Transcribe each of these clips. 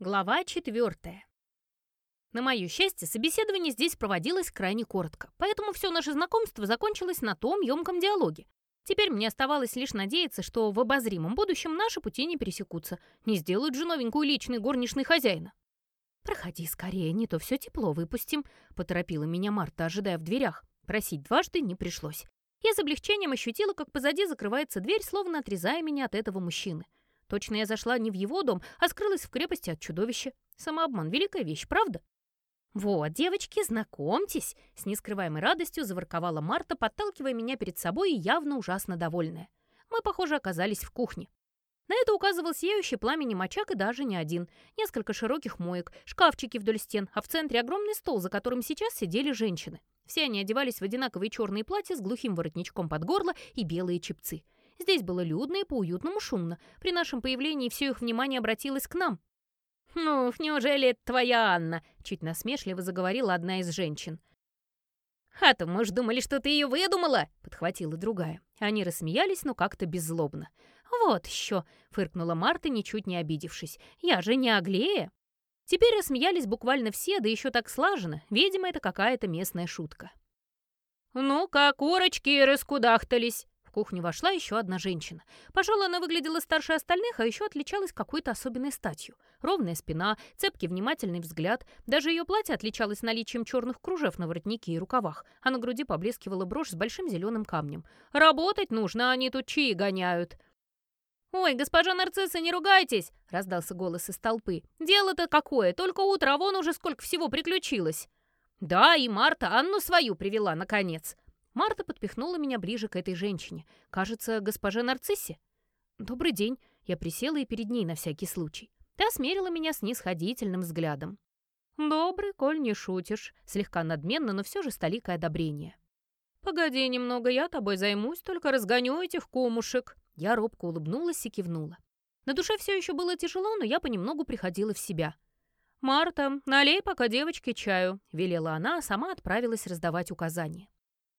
Глава четвертая. На мое счастье, собеседование здесь проводилось крайне коротко, поэтому все наше знакомство закончилось на том емком диалоге. Теперь мне оставалось лишь надеяться, что в обозримом будущем наши пути не пересекутся, не сделают же новенькую личной горничной хозяина. «Проходи скорее, не то все тепло выпустим», — поторопила меня Марта, ожидая в дверях. Просить дважды не пришлось. Я с облегчением ощутила, как позади закрывается дверь, словно отрезая меня от этого мужчины. Точно я зашла не в его дом, а скрылась в крепости от чудовища. Самообман — великая вещь, правда? «Вот, девочки, знакомьтесь!» С нескрываемой радостью заворковала Марта, подталкивая меня перед собой и явно ужасно довольная. Мы, похоже, оказались в кухне. На это указывал сияющий пламенем очаг и даже не один. Несколько широких моек, шкафчики вдоль стен, а в центре огромный стол, за которым сейчас сидели женщины. Все они одевались в одинаковые черные платья с глухим воротничком под горло и белые чепцы. Здесь было людно и по-уютному шумно. При нашем появлении все их внимание обратилось к нам. «Ну, неужели это твоя Анна?» — чуть насмешливо заговорила одна из женщин. «А то, мы ж думали, что ты ее выдумала!» — подхватила другая. Они рассмеялись, но как-то беззлобно. «Вот еще!» — фыркнула Марта, ничуть не обидевшись. «Я же не Аглея!» Теперь рассмеялись буквально все, да еще так слаженно. Видимо, это какая-то местная шутка. «Ну как, курочки раскудахтались!» В кухню вошла еще одна женщина. Пожалуй, она выглядела старше остальных, а еще отличалась какой-то особенной статью. Ровная спина, цепкий внимательный взгляд. Даже ее платье отличалось наличием черных кружев на воротнике и рукавах, а на груди поблескивала брошь с большим зеленым камнем. «Работать нужно, они тут чаи гоняют!» «Ой, госпожа нарцисса, не ругайтесь!» — раздался голос из толпы. «Дело-то какое! Только утро, а вон уже сколько всего приключилось!» «Да, и Марта Анну свою привела, наконец!» Марта подпихнула меня ближе к этой женщине. Кажется, госпоже Нарциссе. «Добрый день». Я присела и перед ней на всякий случай. Та смерила меня с нисходительным взглядом. «Добрый, коль не шутишь», слегка надменно, но все же столикое одобрение. «Погоди немного, я тобой займусь, только разгоню этих кумушек». Я робко улыбнулась и кивнула. На душе все еще было тяжело, но я понемногу приходила в себя. «Марта, налей пока девочке чаю», — велела она, а сама отправилась раздавать указания.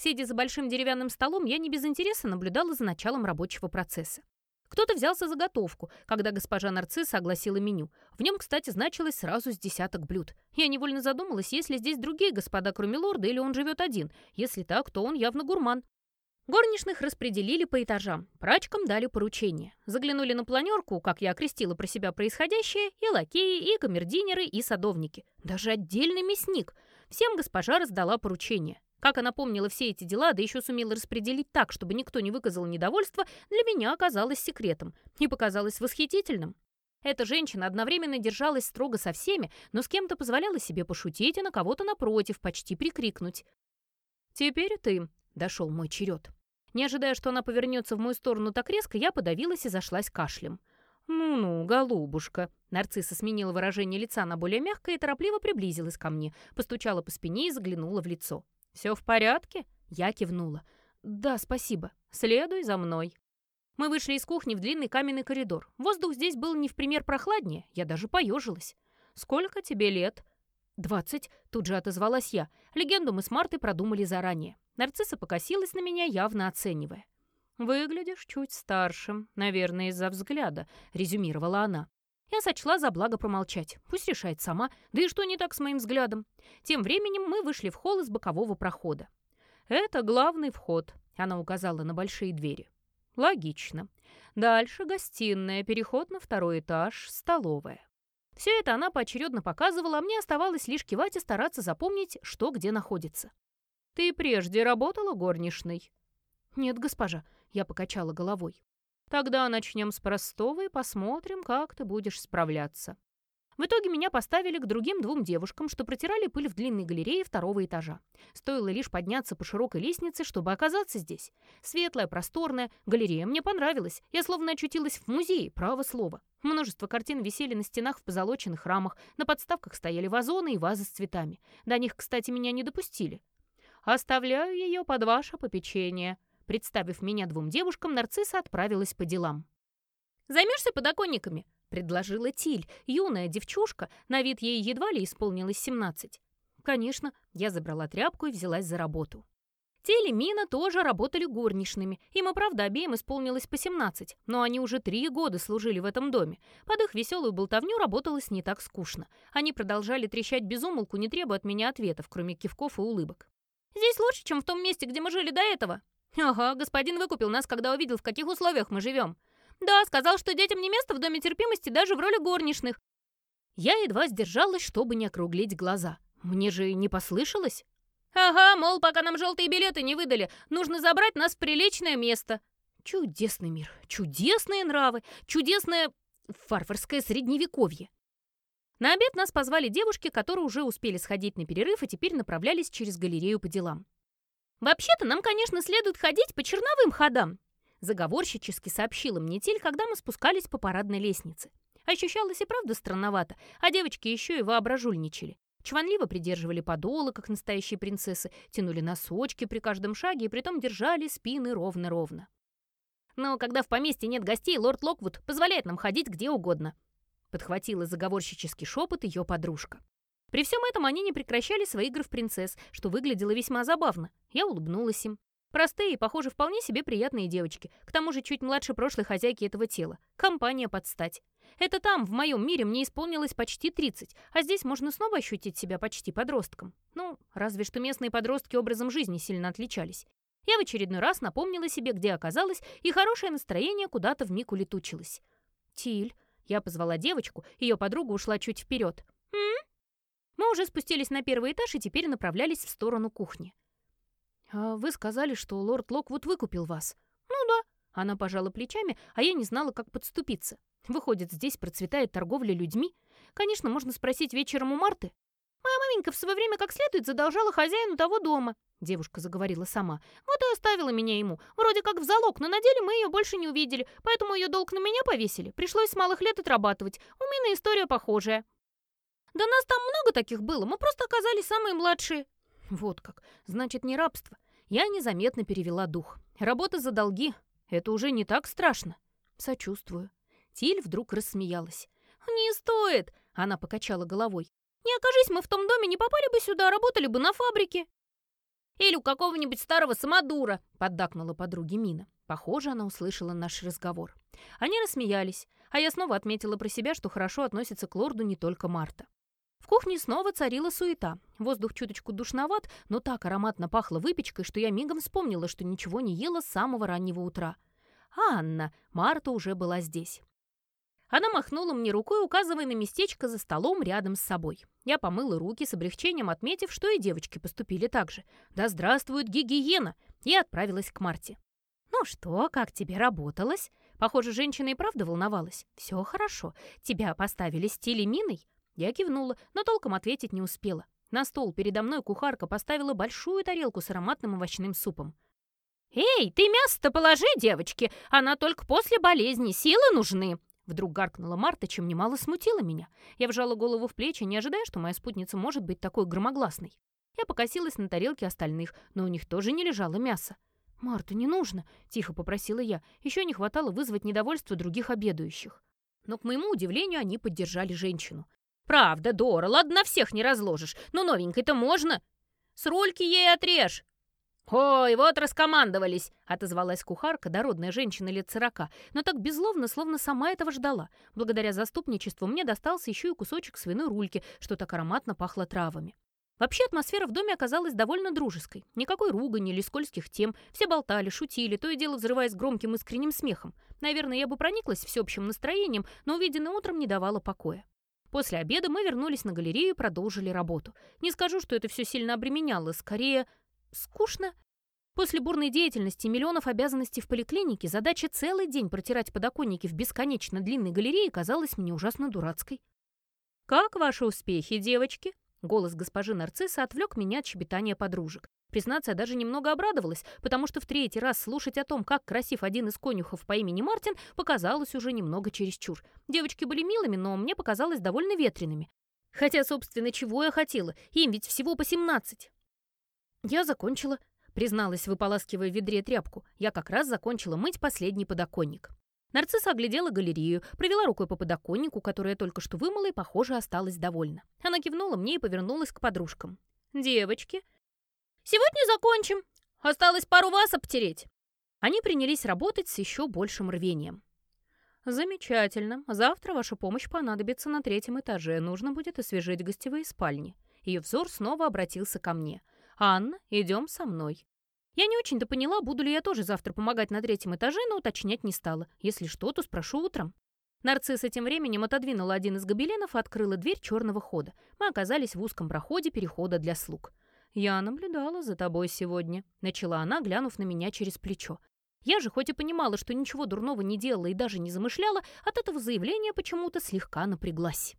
Сидя за большим деревянным столом, я не без интереса наблюдала за началом рабочего процесса. Кто-то взялся за готовку, когда госпожа Нарцисса огласила меню. В нем, кстати, значилось сразу с десяток блюд. Я невольно задумалась, есть ли здесь другие господа, кроме лорда, или он живет один. Если так, то он явно гурман. Горничных распределили по этажам, прачкам дали поручения. Заглянули на планерку, как я окрестила про себя происходящее, и лакеи, и камердинеры, и садовники. Даже отдельный мясник. Всем госпожа раздала поручения. Как она помнила все эти дела, да еще сумела распределить так, чтобы никто не выказал недовольства, для меня оказалось секретом и показалось восхитительным. Эта женщина одновременно держалась строго со всеми, но с кем-то позволяла себе пошутить и на кого-то напротив почти прикрикнуть. «Теперь ты», — дошел мой черед. Не ожидая, что она повернется в мою сторону так резко, я подавилась и зашлась кашлем. «Ну-ну, голубушка». Нарцисса сменила выражение лица на более мягкое и торопливо приблизилась ко мне, постучала по спине и заглянула в лицо. «Все в порядке?» Я кивнула. «Да, спасибо. Следуй за мной». Мы вышли из кухни в длинный каменный коридор. Воздух здесь был не в пример прохладнее, я даже поежилась. «Сколько тебе лет?» «Двадцать», — тут же отозвалась я. Легенду мы с Мартой продумали заранее. Нарцисса покосилась на меня, явно оценивая. «Выглядишь чуть старшим, наверное, из-за взгляда», — резюмировала она. Я сочла за благо промолчать. Пусть решает сама. Да и что не так с моим взглядом? Тем временем мы вышли в холл из бокового прохода. «Это главный вход», — она указала на большие двери. «Логично. Дальше гостиная, переход на второй этаж, столовая». Все это она поочередно показывала, а мне оставалось лишь кивать и стараться запомнить, что где находится. «Ты прежде работала горничной?» «Нет, госпожа», — я покачала головой. Тогда начнем с простого и посмотрим, как ты будешь справляться. В итоге меня поставили к другим двум девушкам, что протирали пыль в длинной галерее второго этажа. Стоило лишь подняться по широкой лестнице, чтобы оказаться здесь. Светлая, просторная, галерея мне понравилась. Я словно очутилась в музее, право слово. Множество картин висели на стенах в позолоченных рамах, на подставках стояли вазоны и вазы с цветами. До них, кстати, меня не допустили. «Оставляю ее под ваше попечение», Представив меня двум девушкам, нарцисса отправилась по делам. «Займешься подоконниками?» — предложила Тиль, юная девчушка, на вид ей едва ли исполнилось 17. Конечно, я забрала тряпку и взялась за работу. Теле Мина тоже работали горничными. Им и правда обеим исполнилось по 17, но они уже три года служили в этом доме. Под их веселую болтовню работалось не так скучно. Они продолжали трещать без не требуя от меня ответов, кроме кивков и улыбок. «Здесь лучше, чем в том месте, где мы жили до этого». «Ага, господин выкупил нас, когда увидел, в каких условиях мы живем». «Да, сказал, что детям не место в доме терпимости даже в роли горничных». Я едва сдержалась, чтобы не округлить глаза. Мне же не послышалось. «Ага, мол, пока нам желтые билеты не выдали, нужно забрать нас в приличное место». Чудесный мир, чудесные нравы, чудесное фарфорское средневековье. На обед нас позвали девушки, которые уже успели сходить на перерыв и теперь направлялись через галерею по делам. «Вообще-то нам, конечно, следует ходить по черновым ходам», заговорщически сообщила мне Тиль, когда мы спускались по парадной лестнице. Ощущалось и правда странновато, а девочки еще и воображульничали. Чванливо придерживали подолы, как настоящие принцессы, тянули носочки при каждом шаге и притом держали спины ровно-ровно. «Но когда в поместье нет гостей, лорд Локвуд позволяет нам ходить где угодно», подхватила заговорщический шепот ее подружка. При всем этом они не прекращали свои игры в принцесс, что выглядело весьма забавно. Я улыбнулась им. Простые и, похоже, вполне себе приятные девочки, к тому же чуть младше прошлой хозяйки этого тела. Компания под стать. Это там, в моем мире, мне исполнилось почти 30, а здесь можно снова ощутить себя почти подростком. Ну, разве что местные подростки образом жизни сильно отличались. Я в очередной раз напомнила себе, где оказалась, и хорошее настроение куда-то вмиг улетучилось. «Тиль», я позвала девочку, ее подруга ушла чуть вперед. «М?», Мы уже спустились на первый этаж и теперь направлялись в сторону кухни. «А вы сказали, что лорд Локвуд выкупил вас?» «Ну да». Она пожала плечами, а я не знала, как подступиться. Выходит, здесь процветает торговля людьми? Конечно, можно спросить вечером у Марты. «Моя маменька в свое время как следует задолжала хозяину того дома», — девушка заговорила сама. «Вот и оставила меня ему. Вроде как в залог, но на деле мы ее больше не увидели, поэтому ее долг на меня повесили. Пришлось с малых лет отрабатывать. У Мины история похожая». «Да нас там много таких было, мы просто оказались самые младшие». Вот как. Значит, не рабство. Я незаметно перевела дух. Работа за долги. Это уже не так страшно. Сочувствую. Тиль вдруг рассмеялась. «Не стоит!» — она покачала головой. «Не окажись мы в том доме, не попали бы сюда, работали бы на фабрике». «Или у какого-нибудь старого самодура», — поддакнула подруге Мина. Похоже, она услышала наш разговор. Они рассмеялись, а я снова отметила про себя, что хорошо относится к лорду не только Марта. В кухне снова царила суета. Воздух чуточку душноват, но так ароматно пахло выпечкой, что я мигом вспомнила, что ничего не ела с самого раннего утра. А Анна, Марта уже была здесь. Она махнула мне рукой, указывая на местечко за столом рядом с собой. Я помыла руки с облегчением, отметив, что и девочки поступили так же. «Да здравствует гигиена!» И отправилась к Марте. «Ну что, как тебе работалось?» Похоже, женщина и правда волновалась. «Все хорошо. Тебя поставили миной?» Я кивнула, но толком ответить не успела. На стол передо мной кухарка поставила большую тарелку с ароматным овощным супом. «Эй, ты мясо-то положи, девочки! Она только после болезни, силы нужны!» Вдруг гаркнула Марта, чем немало смутила меня. Я вжала голову в плечи, не ожидая, что моя спутница может быть такой громогласной. Я покосилась на тарелки остальных, но у них тоже не лежало мясо. «Марта, не нужно!» — тихо попросила я. Еще не хватало вызвать недовольство других обедающих. Но, к моему удивлению, они поддержали женщину. «Правда, Дора, ладно, всех не разложишь, но новенькой-то можно. С рольки ей отрежь!» «Ой, вот раскомандовались!» — отозвалась кухарка, дородная женщина лет сорока, но так безловно, словно сама этого ждала. Благодаря заступничеству мне достался еще и кусочек свиной рульки, что так ароматно пахло травами. Вообще атмосфера в доме оказалась довольно дружеской. Никакой ругани или скользких тем. Все болтали, шутили, то и дело взрываясь громким искренним смехом. Наверное, я бы прониклась всеобщим настроением, но увиденное утром не давало покоя. После обеда мы вернулись на галерею и продолжили работу. Не скажу, что это все сильно обременяло, скорее, скучно. После бурной деятельности миллионов обязанностей в поликлинике задача целый день протирать подоконники в бесконечно длинной галерее казалась мне ужасно дурацкой. «Как ваши успехи, девочки?» Голос госпожи Нарцисса отвлек меня от щебетания подружек. Признаться, я даже немного обрадовалась, потому что в третий раз слушать о том, как красив один из конюхов по имени Мартин, показалось уже немного чересчур. Девочки были милыми, но мне показалось довольно ветреными. Хотя, собственно, чего я хотела? Им ведь всего по семнадцать. Я закончила, призналась, выполаскивая в ведре тряпку. Я как раз закончила мыть последний подоконник. Нарцисса оглядела галерею, провела рукой по подоконнику, который я только что вымыла, и, похоже, осталась довольна. Она кивнула мне и повернулась к подружкам. «Девочки, «Сегодня закончим!» Осталось пару вас обтереть». Они принялись работать с еще большим рвением. «Замечательно. Завтра ваша помощь понадобится на третьем этаже. Нужно будет освежить гостевые спальни». Ее взор снова обратился ко мне. «Анна, идем со мной». Я не очень-то поняла, буду ли я тоже завтра помогать на третьем этаже, но уточнять не стала. Если что, то спрошу утром. Нарцисс этим временем отодвинула один из гобеленов и открыла дверь черного хода. Мы оказались в узком проходе перехода для слуг. «Я наблюдала за тобой сегодня», — начала она, глянув на меня через плечо. Я же, хоть и понимала, что ничего дурного не делала и даже не замышляла, от этого заявления почему-то слегка напряглась.